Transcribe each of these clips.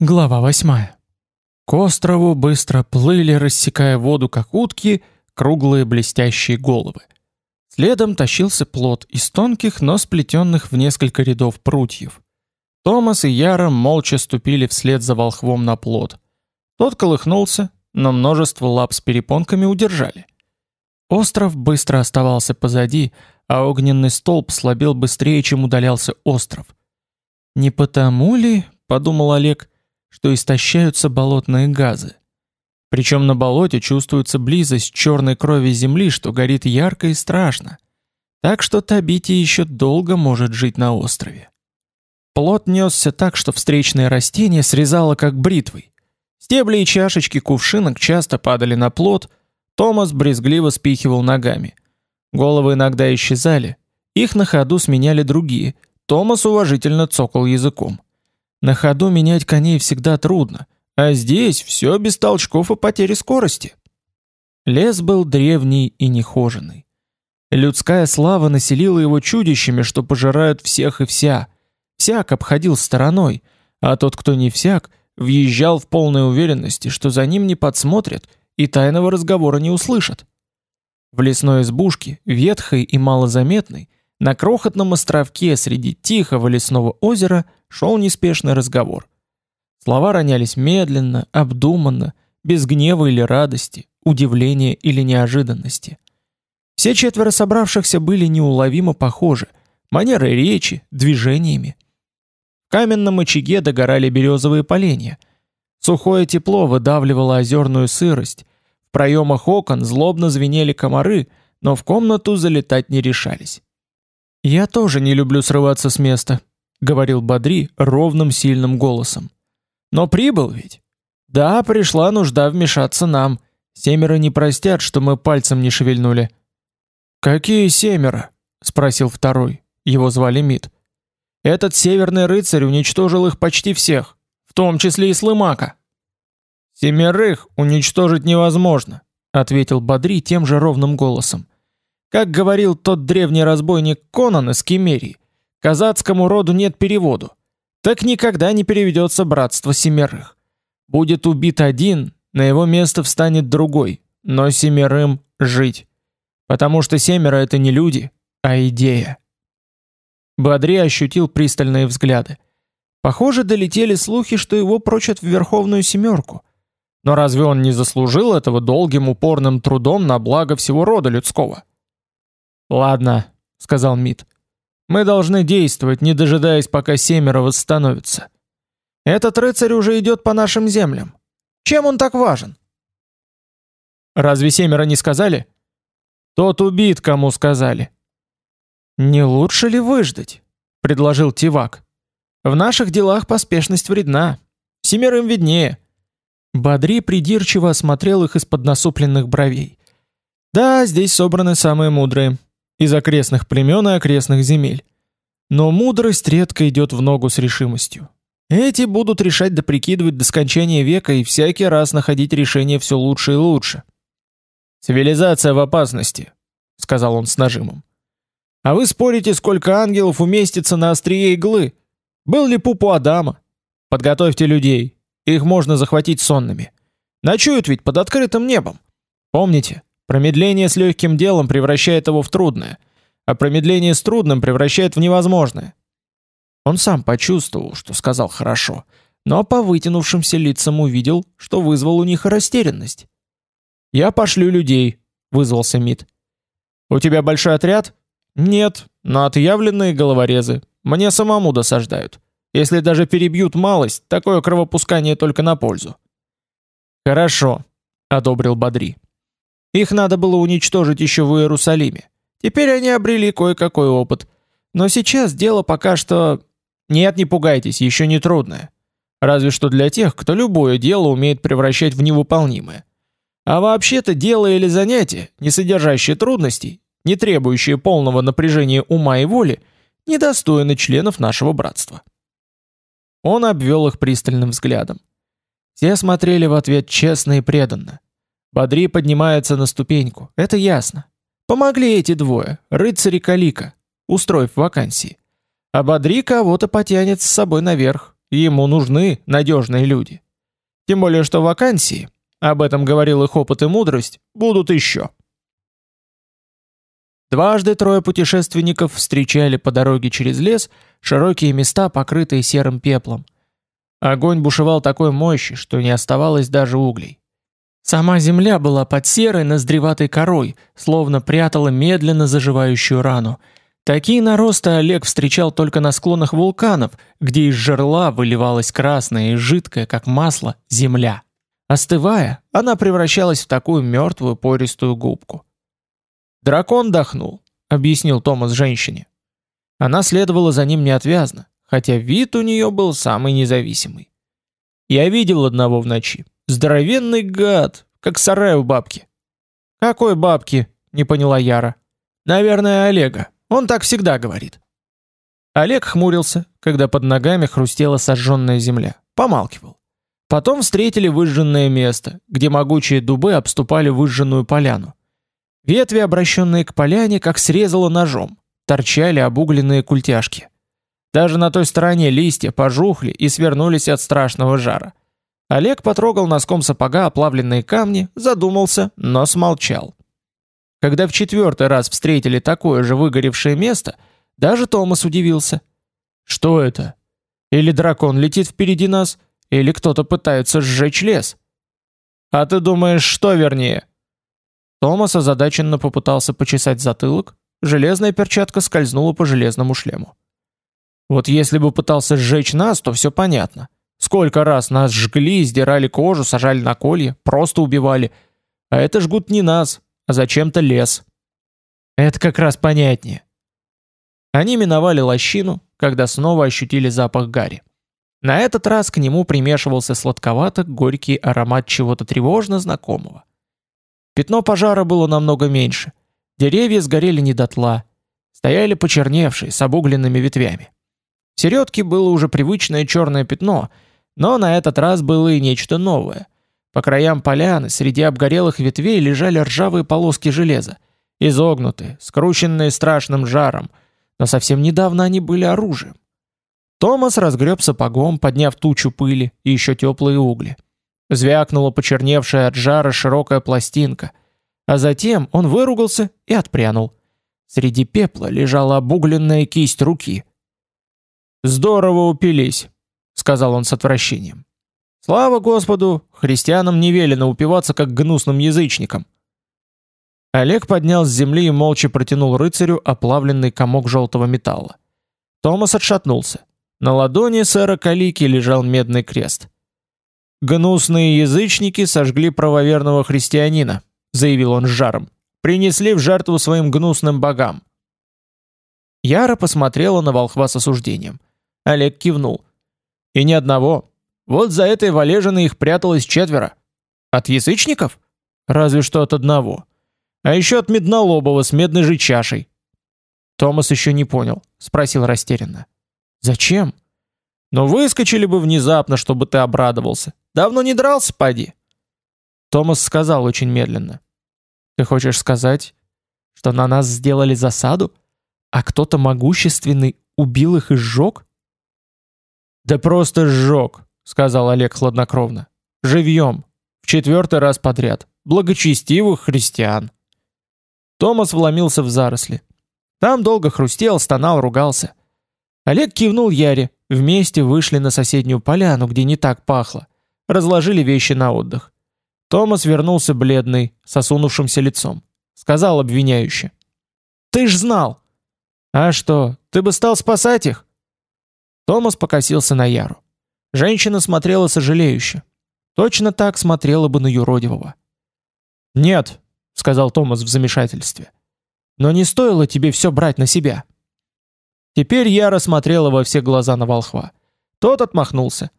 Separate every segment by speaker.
Speaker 1: Глава 8. К острову быстро плыли, рассекая воду как утки, круглые блестящие головы. Следом тащился плот из тонких, но сплетенных в несколько рядов прутьев. Томас и Яра молча ступили вслед за волхвом на плот. Тот колыхнулся, но множество лап с перепонками удержали. Остров быстро оставался позади, а огненный столб слабел быстрее, чем удалялся остров. Не потому ли, подумал Олег, что истощаются болотные газы. Причем на болоте чувствуется близость черной крови земли, что горит ярко и страшно. Так что Табити еще долго может жить на острове. Плот несся так, что встречные растения срезало как бритвой. Стебли и чашечки кувшинок часто падали на плот, Томас брезгливо спихивал ногами. Головы иногда исчезали, их на ходу сменяли другие. Томас уважительно цокал языком. На ходу менять коней всегда трудно, а здесь все без толчков и потери скорости. Лес был древний и нехоженный. Людская слава населила его чудищами, что пожирают всех и вся. Всяк обходил стороной, а тот, кто не всяк, въезжал в полной уверенности, что за ним не подсмотрят и тайного разговора не услышат. В лесной избушке, ветхой и малозаметной, на крохотном островке среди тихого лесного озера шел неспешный разговор. Слова ронялись медленно, обдуманно, без гнева или радости, удивления или неожиданности. Все четверо собравшихся были неуловимо похожи, манерой речи, движениями. В каменном очаге догорали березовые поленья. Сухое тепло выдавливало озерную сырость. В проемах окон злобно звенели комары, но в комнату залетать не решались. «Я тоже не люблю срываться с места», — говорил Бадри ровным сильным голосом. «Но прибыл ведь. Да, пришла нужда вмешаться нам. Семеро не простят, что мы пальцем не шевельнули». «Какие семеро?» — спросил второй. Его звали Мид. «Этот северный рыцарь уничтожил их почти всех, в том числе и Слымака». «Семерых уничтожить невозможно», — ответил Бадри тем же ровным голосом. Как говорил тот древний разбойник Конан из Кемерии, казацкому роду нет переводу. Так никогда не переведется братство семерых. Будет убит один, на его место встанет другой, но семерым жить. Потому что семеро это не люди, а идея. Бадри ощутил пристальные взгляды. Похоже, долетели слухи, что его прочат в Верховную Семерку. Но разве он не заслужил этого долгим упорным трудом на благо всего рода людского? Ладно, сказал Мит. Мы должны действовать, не дожидаясь, пока семеро восстановятся. Этот рыцарь уже идет по нашим землям. Чем он так важен? Разве семеро не сказали? Тот убит, кому сказали. Не лучше ли выждать? предложил Тивак. В наших делах поспешность вредна. Семерым виднее. Бадри придирчиво осмотрел их из-под насупленных бровей. Да, здесь собраны самые мудрые из окрестных племен и окрестных земель. Но мудрость редко идет в ногу с решимостью. Эти будут решать да прикидывать до скончания века и всякий раз находить решение все лучше и лучше. «Цивилизация в опасности», — сказал он с нажимом. «А вы спорите, сколько ангелов уместится на острие иглы? Был ли пуп у Адама? Подготовьте людей, их можно захватить сонными. Ночуют ведь под открытым небом. Помните, Промедление с легким делом превращает его в трудное, а промедление с трудным превращает в невозможное. Он сам почувствовал, что сказал хорошо, но по вытянувшимся лицам увидел, что вызвал у них растерянность. «Я пошлю людей», — вызвался Мид. «У тебя большой отряд?» «Нет, но отъявленные головорезы. Мне самому досаждают. Если даже перебьют малость, такое кровопускание только на пользу». «Хорошо», — одобрил Бадри. Их надо было уничтожить еще в Иерусалиме. Теперь они обрели кое-какой опыт. Но сейчас дело пока что... Нет, не пугайтесь, еще не трудное. Разве что для тех, кто любое дело умеет превращать в невыполнимое. А вообще-то дело или занятие, не содержащее трудностей, не требующее полного напряжения ума и воли, недостойны членов нашего братства. Он обвел их пристальным взглядом. Все смотрели в ответ честно и преданно. Бадри поднимается на ступеньку, это ясно. Помогли эти двое, рыцари Калика, устроив вакансии. А Бадри кого-то потянет с собой наверх, ему нужны надежные люди. Тем более, что вакансии, об этом говорил их опыт и мудрость, будут еще. Дважды трое путешественников встречали по дороге через лес широкие места, покрытые серым пеплом. Огонь бушевал такой мощи, что не оставалось даже углей. Сама земля была под серой ноздреватой корой, словно прятала медленно заживающую рану. Такие наросты Олег встречал только на склонах вулканов, где из жерла выливалась красная и жидкая, как масло, земля. Остывая, она превращалась в такую мертвую пористую губку. «Дракон дохнул», — объяснил Томас женщине. Она следовала за ним неотвязно, хотя вид у нее был самый независимый. «Я видел одного в ночи. Здоровенный гад, как сарай у бабки». «Какой бабки?» — не поняла Яра. «Наверное, Олега. Он так всегда говорит». Олег хмурился, когда под ногами хрустела сожженная земля. Помалкивал. Потом встретили выжженное место, где могучие дубы обступали выжженную поляну. Ветви, обращенные к поляне, как срезало ножом, торчали обугленные культяшки. Даже на той стороне листья пожухли и свернулись от страшного жара. Олег потрогал носком сапога оплавленные камни, задумался, но смолчал. Когда в четвертый раз встретили такое же выгоревшее место, даже Томас удивился. Что это? Или дракон летит впереди нас, или кто-то пытается сжечь лес? А ты думаешь, что вернее? Томас озадаченно попытался почесать затылок, железная перчатка скользнула по железному шлему. Вот если бы пытался сжечь нас, то все понятно. Сколько раз нас жгли, сдирали кожу, сажали на колья, просто убивали. А это жгут не нас, а зачем-то лес. Это как раз понятнее. Они миновали лощину, когда снова ощутили запах гари. На этот раз к нему примешивался сладковато-горький аромат чего-то тревожно знакомого. Пятно пожара было намного меньше. Деревья сгорели не дотла. Стояли почерневшие, с обугленными ветвями. В середке было уже привычное черное пятно, но на этот раз было и нечто новое. По краям поляны среди обгорелых ветвей лежали ржавые полоски железа, изогнутые, скрученные страшным жаром, но совсем недавно они были оружием. Томас разгреб сапогом, подняв тучу пыли и еще теплые угли. Звякнула почерневшая от жара широкая пластинка, а затем он выругался и отпрянул. Среди пепла лежала обугленная кисть руки. «Здорово упились», — сказал он с отвращением. «Слава Господу, христианам не велено упиваться, как гнусным язычникам». Олег поднял с земли и молча протянул рыцарю оплавленный комок желтого металла. Томас отшатнулся. На ладони сэра Калики лежал медный крест. Гнусные язычники сожгли правоверного христианина, заявил он с жаром. Принесли в жертву своим гнусным богам. Яра посмотрела на волхва с осуждением. Олег кивнул. И ни одного. Вот за этой валежиной их пряталось четверо. От язычников? Разве что от одного. А еще от меднолобого с медной же чашей. Томас еще не понял, спросил растерянно. Зачем? Но выскочили бы внезапно, чтобы ты обрадовался. Давно не дрался, поди. Томас сказал очень медленно. Ты хочешь сказать, что на нас сделали засаду, а кто-то могущественный убил их и сжег? Да просто сжег, сказал Олег хладнокровно. Живьем. В четвертый раз подряд. Благочестивых христиан. Томас вломился в заросли. Там долго хрустел, стонал, ругался. Олег кивнул Яре, вместе вышли на соседнюю поляну, где не так пахло разложили вещи на отдых. Томас вернулся бледный, с осунувшимся лицом. Сказал обвиняюще. «Ты ж знал!» «А что, ты бы стал спасать их?» Томас покосился на Яру. Женщина смотрела сожалеюще. Точно так смотрела бы на юродивого. «Нет», — сказал Томас в замешательстве. «Но не стоило тебе все брать на себя». Теперь Яра смотрела во все глаза на волхва. Тот отмахнулся.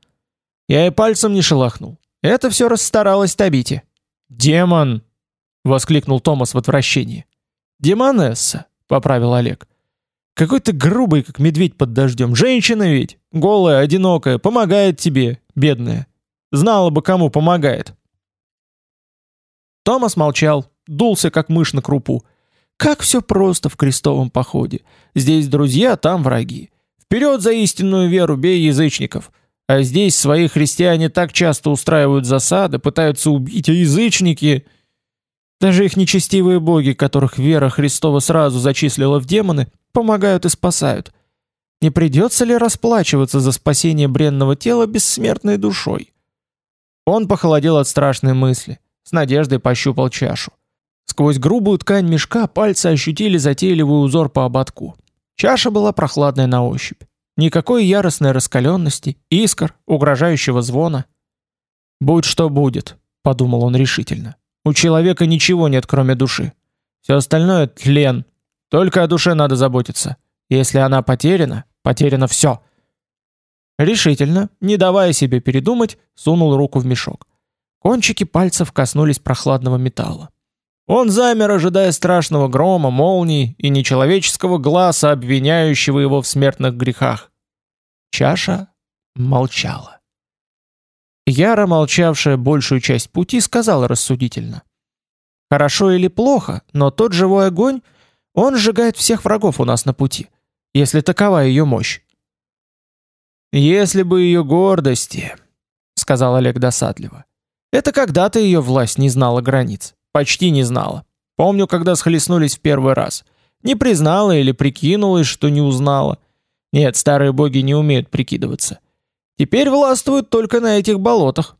Speaker 1: Я и пальцем не шелохнул. Это все расстаралась Табити. «Демон!» — воскликнул Томас в отвращении. «Демонесса!» — поправил Олег. «Какой ты грубый, как медведь под дождем. Женщина ведь, голая, одинокая, помогает тебе, бедная. Знала бы, кому помогает». Томас молчал, дулся, как мышь на крупу. Как все просто в крестовом походе. Здесь друзья, там враги. Вперед за истинную веру, бей язычников. А здесь свои христиане так часто устраивают засады, пытаются убить, а язычники... Даже их нечестивые боги, которых вера Христова сразу зачислила в демоны, помогают и спасают. Не придется ли расплачиваться за спасение бренного тела бессмертной душой? Он похолодел от страшной мысли, с надеждой пощупал чашу. Сквозь грубую ткань мешка пальцы ощутили затейливый узор по ободку. Чаша была прохладной на ощупь. Никакой яростной раскаленности, искр, угрожающего звона. «Будь что будет», — подумал он решительно. «У человека ничего нет, кроме души. Все остальное — тлен. Только о душе надо заботиться. Если она потеряна, потеряно все». Решительно, не давая себе передумать, сунул руку в мешок. Кончики пальцев коснулись прохладного металла. Он замер, ожидая страшного грома, молний и нечеловеческого глаза, обвиняющего его в смертных грехах. Чаша молчала. Яра, молчавшая большую часть пути, сказала рассудительно. «Хорошо или плохо, но тот живой огонь, он сжигает всех врагов у нас на пути, если такова ее мощь». «Если бы ее гордости», — сказал Олег досадливо. «Это когда-то ее власть не знала границ. Почти не знала. Помню, когда схлестнулись в первый раз. Не признала или прикинулась, что не узнала. Нет, старые боги не умеют прикидываться. Теперь властвуют только на этих болотах.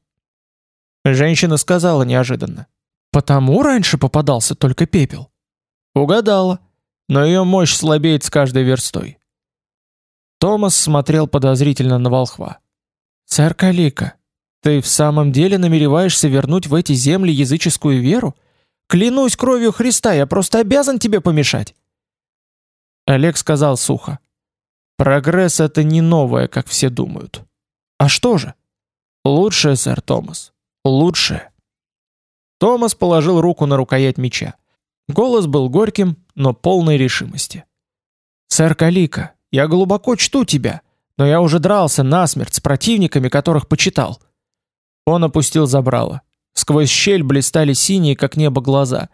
Speaker 1: Женщина сказала неожиданно. Потому раньше попадался только пепел. Угадала. Но ее мощь слабеет с каждой верстой. Томас смотрел подозрительно на волхва. «Сэр Калика, ты в самом деле намереваешься вернуть в эти земли языческую веру? Клянусь кровью Христа, я просто обязан тебе помешать. Олег сказал сухо. Прогресс это не новое, как все думают. А что же? Лучшее, сэр Томас. Лучшее. Томас положил руку на рукоять меча. Голос был горьким, но полной решимости. Сэр Калика, я глубоко чту тебя, но я уже дрался насмерть с противниками, которых почитал. Он опустил забрало. Сквозь щель блистали синие, как небо, глаза.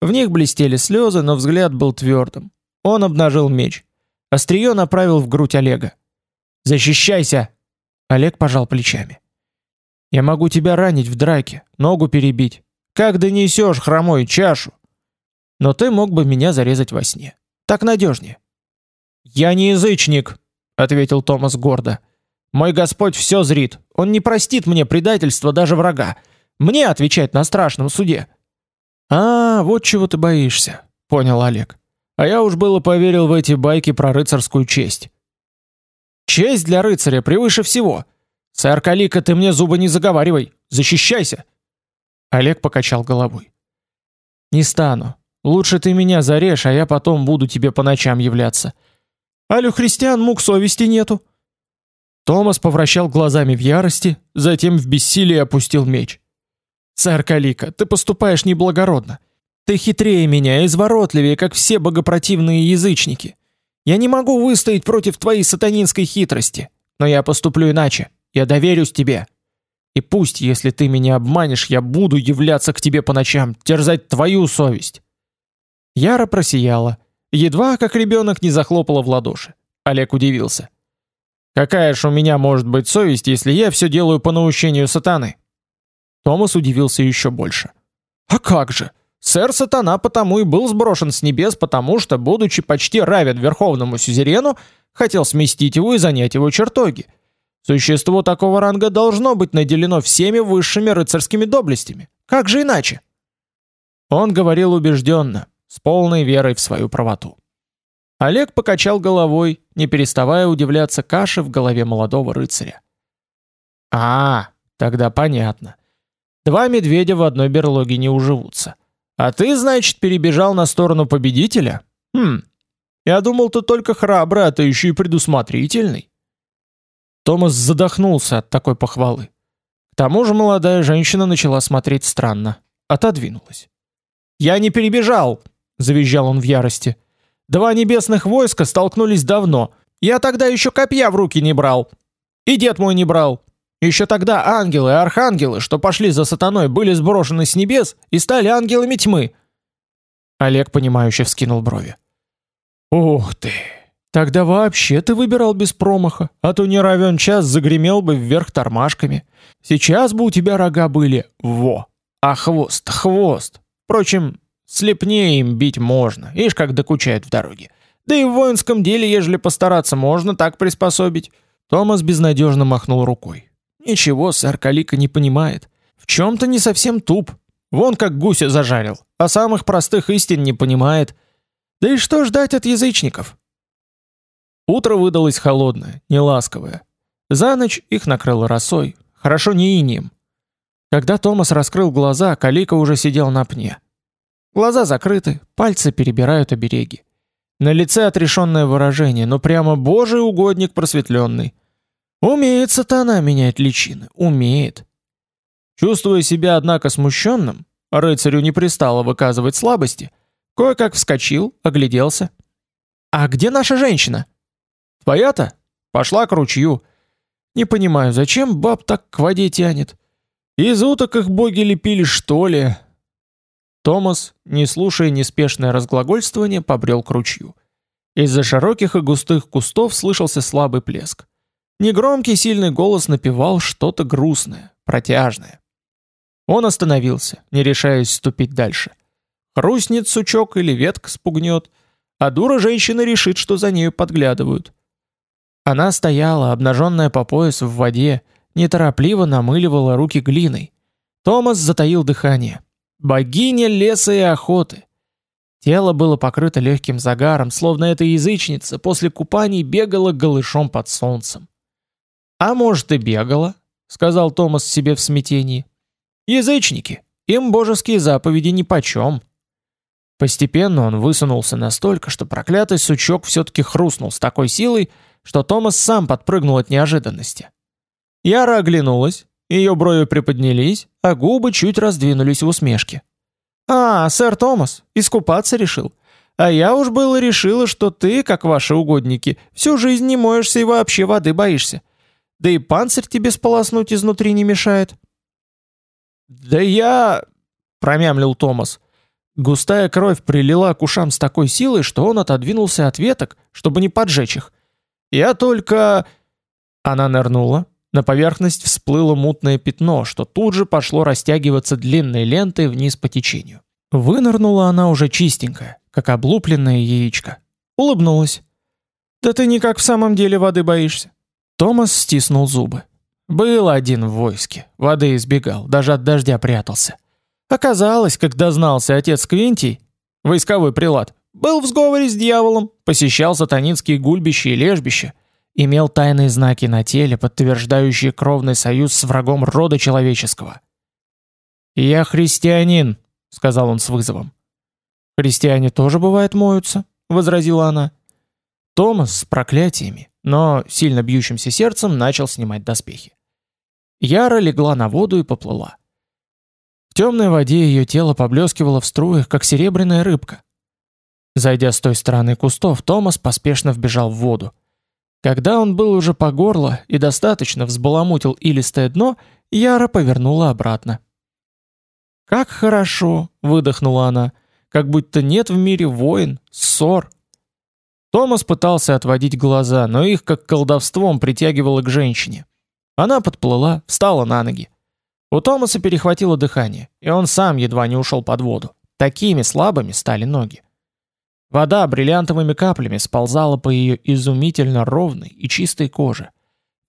Speaker 1: В них блестели слезы, но взгляд был твердым. Он обнажил меч. Острие направил в грудь Олега. «Защищайся!» Олег пожал плечами. «Я могу тебя ранить в драке, ногу перебить. Как донесешь, хромой, чашу? Но ты мог бы меня зарезать во сне. Так надежнее». «Я не язычник», — ответил Томас гордо. Мой Господь все зрит. Он не простит мне предательства даже врага. Мне отвечать на страшном суде. А, вот чего ты боишься, понял Олег. А я уж было поверил в эти байки про рыцарскую честь. Честь для рыцаря превыше всего. Сэр Калика, ты мне зубы не заговаривай. Защищайся. Олег покачал головой. Не стану. Лучше ты меня зарежь, а я потом буду тебе по ночам являться. Алю христиан мук совести нету. Томас повращал глазами в ярости, затем в бессилии опустил меч. «Царь Калика, ты поступаешь неблагородно. Ты хитрее меня, изворотливее, как все богопротивные язычники. Я не могу выстоять против твоей сатанинской хитрости, но я поступлю иначе. Я доверюсь тебе. И пусть, если ты меня обманешь, я буду являться к тебе по ночам, терзать твою совесть». Яра просияла, едва как ребенок не захлопала в ладоши. Олег удивился. Какая ж у меня может быть совесть, если я все делаю по наущению сатаны? Томас удивился еще больше. А как же? Сэр Сатана потому и был сброшен с небес, потому что, будучи почти равен верховному сюзерену, хотел сместить его и занять его чертоги. Существо такого ранга должно быть наделено всеми высшими рыцарскими доблестями. Как же иначе? Он говорил убежденно, с полной верой в свою правоту. Олег покачал головой, не переставая удивляться каше в голове молодого рыцаря. А, тогда понятно. Два медведя в одной берлоге не уживутся. А ты, значит, перебежал на сторону победителя? Хм. Я думал, ты только храбрый, а ты еще и предусмотрительный. Томас задохнулся от такой похвалы. К тому же молодая женщина начала смотреть странно, отодвинулась. "Я не перебежал", завизжал он в ярости. Два небесных войска столкнулись давно. Я тогда еще копья в руки не брал. И дед мой не брал. Еще тогда ангелы и архангелы, что пошли за сатаной, были сброшены с небес и стали ангелами тьмы. Олег понимающе вскинул брови. Ух ты! Тогда вообще ты выбирал без промаха, а то не равен час загремел бы вверх тормашками. Сейчас бы у тебя рога были, во, а хвост, хвост. Впрочем, слепнее им бить можно, ишь как докучают в дороге. Да и в воинском деле, ежели постараться, можно так приспособить. Томас безнадежно махнул рукой. Ничего, сэр Калика не понимает. В чем-то не совсем туп. Вон как гуся зажарил, а самых простых истин не понимает. Да и что ждать от язычников? Утро выдалось холодное, неласковое. За ночь их накрыло росой, хорошо не инием. Когда Томас раскрыл глаза, Калика уже сидел на пне. Глаза закрыты, пальцы перебирают обереги. На лице отрешенное выражение, но прямо божий угодник просветленный. Умеет сатана менять личины, умеет. Чувствуя себя, однако, смущенным, рыцарю не пристало выказывать слабости, кое-как вскочил, огляделся. «А где наша женщина?» Твоя-то? Пошла к ручью. Не понимаю, зачем баб так к воде тянет? Из уток их боги лепили, что ли? Томас, не слушая неспешное разглагольствование, побрел к ручью. Из-за широких и густых кустов слышался слабый плеск. Негромкий сильный голос напевал что-то грустное, протяжное. Он остановился, не решаясь ступить дальше. Хрустнет сучок или ветка спугнет, а дура женщина решит, что за нею подглядывают. Она стояла, обнаженная по пояс в воде, неторопливо намыливала руки глиной. Томас затаил дыхание. Богиня леса и охоты. Тело было покрыто легким загаром, словно эта язычница после купаний бегала голышом под солнцем. «А может и бегала», — сказал Томас себе в смятении. «Язычники, им божеские заповеди нипочем». Постепенно он высунулся настолько, что проклятый сучок все-таки хрустнул с такой силой, что Томас сам подпрыгнул от неожиданности. Яра оглянулась, ее брови приподнялись, а губы чуть раздвинулись в усмешке. «А, сэр Томас, искупаться решил. А я уж было решила, что ты, как ваши угодники, всю жизнь не моешься и вообще воды боишься. Да и панцирь тебе сполоснуть изнутри не мешает». «Да я...» — промямлил Томас. Густая кровь прилила к ушам с такой силой, что он отодвинулся от веток, чтобы не поджечь их, я только...» Она нырнула. На поверхность всплыло мутное пятно, что тут же пошло растягиваться длинной лентой вниз по течению. Вынырнула она уже чистенькая, как облупленное яичко. Улыбнулась. «Да ты никак в самом деле воды боишься». Томас стиснул зубы. Был один в войске, воды избегал, даже от дождя прятался. Оказалось, когда знался отец Квинтий, войсковой прилад, был в сговоре с дьяволом, посещал сатанинские гульбища и лежбища, имел тайные знаки на теле, подтверждающие кровный союз с врагом рода человеческого. «Я христианин», — сказал он с вызовом. «Христиане тоже, бывает, моются», — возразила она. Томас с проклятиями, но сильно бьющимся сердцем начал снимать доспехи. Яра легла на воду и поплыла. В темной воде ее тело поблескивало в струях, как серебряная рыбка. Зайдя с той стороны кустов, Томас поспешно вбежал в воду. Когда он был уже по горло и достаточно взбаламутил илистое дно, Яра повернула обратно. «Как хорошо!» — выдохнула она. «Как будто нет в мире войн, ссор». Томас пытался отводить глаза, но их как колдовством притягивало к женщине. Она подплыла, встала на ноги. У Томаса перехватило дыхание, и он сам едва не ушел под воду. Такими слабыми стали ноги. Вода бриллиантовыми каплями сползала по ее изумительно ровной и чистой коже.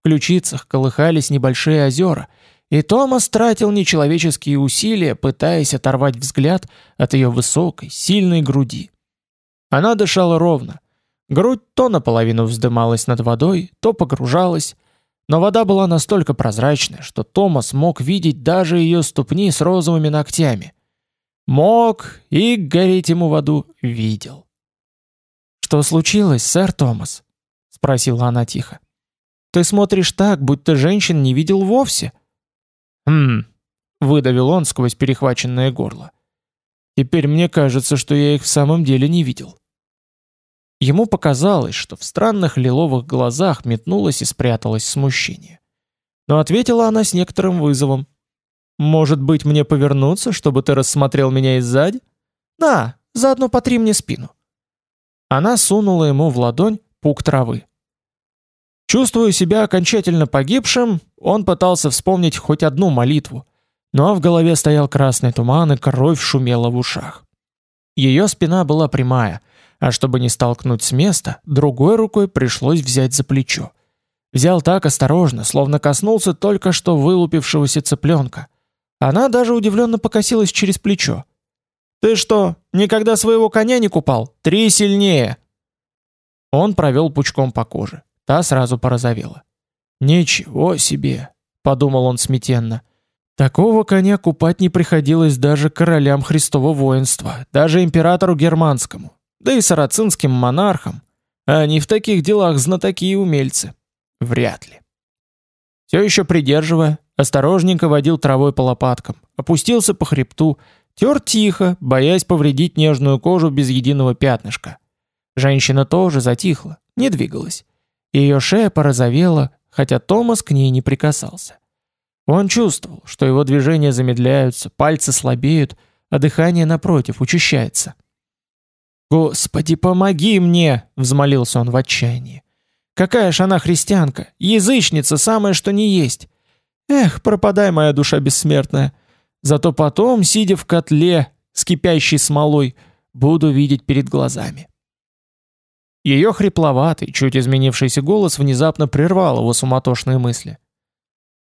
Speaker 1: В ключицах колыхались небольшие озера, и Томас тратил нечеловеческие усилия, пытаясь оторвать взгляд от ее высокой, сильной груди. Она дышала ровно. Грудь то наполовину вздымалась над водой, то погружалась, но вода была настолько прозрачной, что Томас мог видеть даже ее ступни с розовыми ногтями. Мог и гореть ему в аду видел. «Что случилось, сэр Томас?» — спросила она тихо. «Ты смотришь так, будто женщин не видел вовсе». «Хм...» — выдавил он сквозь перехваченное горло. «Теперь мне кажется, что я их в самом деле не видел». Ему показалось, что в странных лиловых глазах метнулось и спряталось смущение. Но ответила она с некоторым вызовом. «Может быть, мне повернуться, чтобы ты рассмотрел меня и сзади? На, заодно потри мне спину». Она сунула ему в ладонь пук травы. Чувствуя себя окончательно погибшим, он пытался вспомнить хоть одну молитву, но в голове стоял красный туман и кровь шумела в ушах. Ее спина была прямая, а чтобы не столкнуть с места, другой рукой пришлось взять за плечо. Взял так осторожно, словно коснулся только что вылупившегося цыпленка. Она даже удивленно покосилась через плечо. «Ты что, никогда своего коня не купал? Три сильнее!» Он провел пучком по коже. Та сразу порозовела. «Ничего себе!» — подумал он смятенно. «Такого коня купать не приходилось даже королям Христова воинства, даже императору германскому, да и сарацинским монархам. А они в таких делах знатоки и умельцы. Вряд ли». Все еще придерживая, осторожненько водил травой по лопаткам, опустился по хребту, тер тихо, боясь повредить нежную кожу без единого пятнышка. Женщина тоже затихла, не двигалась. Ее шея порозовела, хотя Томас к ней не прикасался. Он чувствовал, что его движения замедляются, пальцы слабеют, а дыхание, напротив, учащается. «Господи, помоги мне!» — взмолился он в отчаянии. «Какая ж она христианка! Язычница, самое что не есть! Эх, пропадай, моя душа бессмертная! Зато потом, сидя в котле с кипящей смолой, буду видеть перед глазами. Ее хрипловатый, чуть изменившийся голос внезапно прервал его суматошные мысли.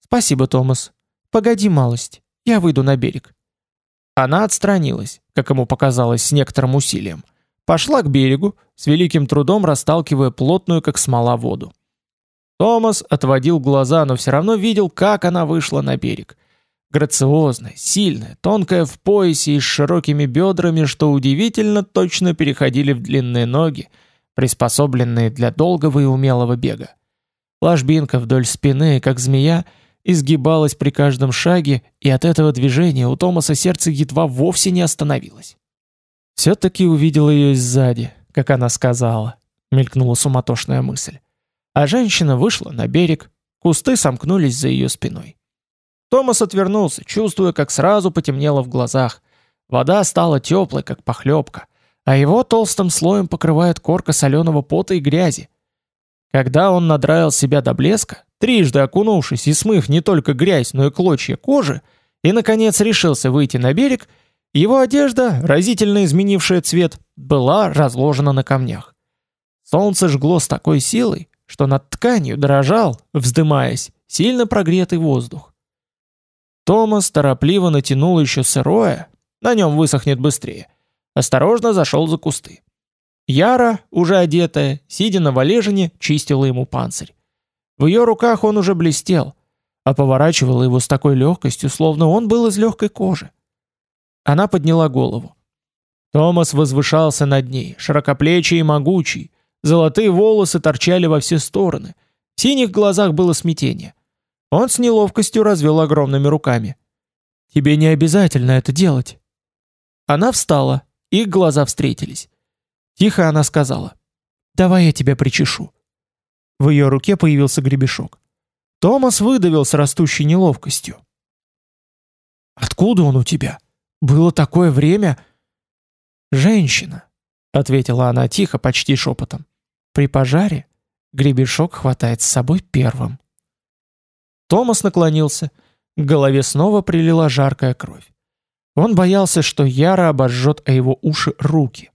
Speaker 1: «Спасибо, Томас. Погоди малость. Я выйду на берег». Она отстранилась, как ему показалось, с некоторым усилием. Пошла к берегу, с великим трудом расталкивая плотную, как смола, воду. Томас отводил глаза, но все равно видел, как она вышла на берег. Грациозная, сильная, тонкая в поясе и с широкими бедрами, что удивительно точно переходили в длинные ноги, приспособленные для долгого и умелого бега. Ложбинка вдоль спины, как змея, изгибалась при каждом шаге, и от этого движения у Томаса сердце едва вовсе не остановилось. «Все-таки увидел ее сзади, как она сказала», — мелькнула суматошная мысль. А женщина вышла на берег, кусты сомкнулись за ее спиной. Томас отвернулся, чувствуя, как сразу потемнело в глазах. Вода стала теплой, как похлебка — а его толстым слоем покрывает корка соленого пота и грязи. Когда он надраил себя до блеска, трижды окунувшись и смыв не только грязь, но и клочья кожи, и, наконец, решился выйти на берег, его одежда, разительно изменившая цвет, была разложена на камнях. Солнце жгло с такой силой, что над тканью дрожал, вздымаясь, сильно прогретый воздух. Томас торопливо натянул еще сырое, на нем высохнет быстрее, осторожно зашел за кусты. Яра, уже одетая, сидя на валежине, чистила ему панцирь. В ее руках он уже блестел, а поворачивала его с такой легкостью, словно он был из легкой кожи. Она подняла голову. Томас возвышался над ней, широкоплечий и могучий, золотые волосы торчали во все стороны, в синих глазах было смятение. Он с неловкостью развел огромными руками. «Тебе не обязательно это делать». Она встала, их глаза встретились. Тихо она сказала. «Давай я тебя причешу». В ее руке появился гребешок. Томас выдавил с растущей неловкостью. «Откуда он у тебя? Было такое время...» «Женщина», — ответила она тихо, почти шепотом. «При пожаре гребешок хватает с собой первым». Томас наклонился. К голове снова прилила жаркая кровь. Он боялся, что Яра обожжет о его уши руки.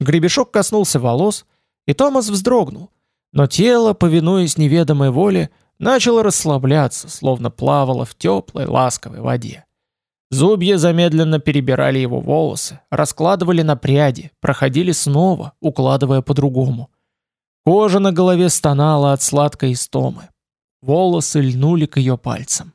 Speaker 1: Гребешок коснулся волос, и Томас вздрогнул, но тело, повинуясь неведомой воле, начало расслабляться, словно плавало в теплой, ласковой воде. Зубья замедленно перебирали его волосы, раскладывали на пряди, проходили снова, укладывая по-другому. Кожа на голове стонала от сладкой истомы. Волосы льнули к ее пальцам.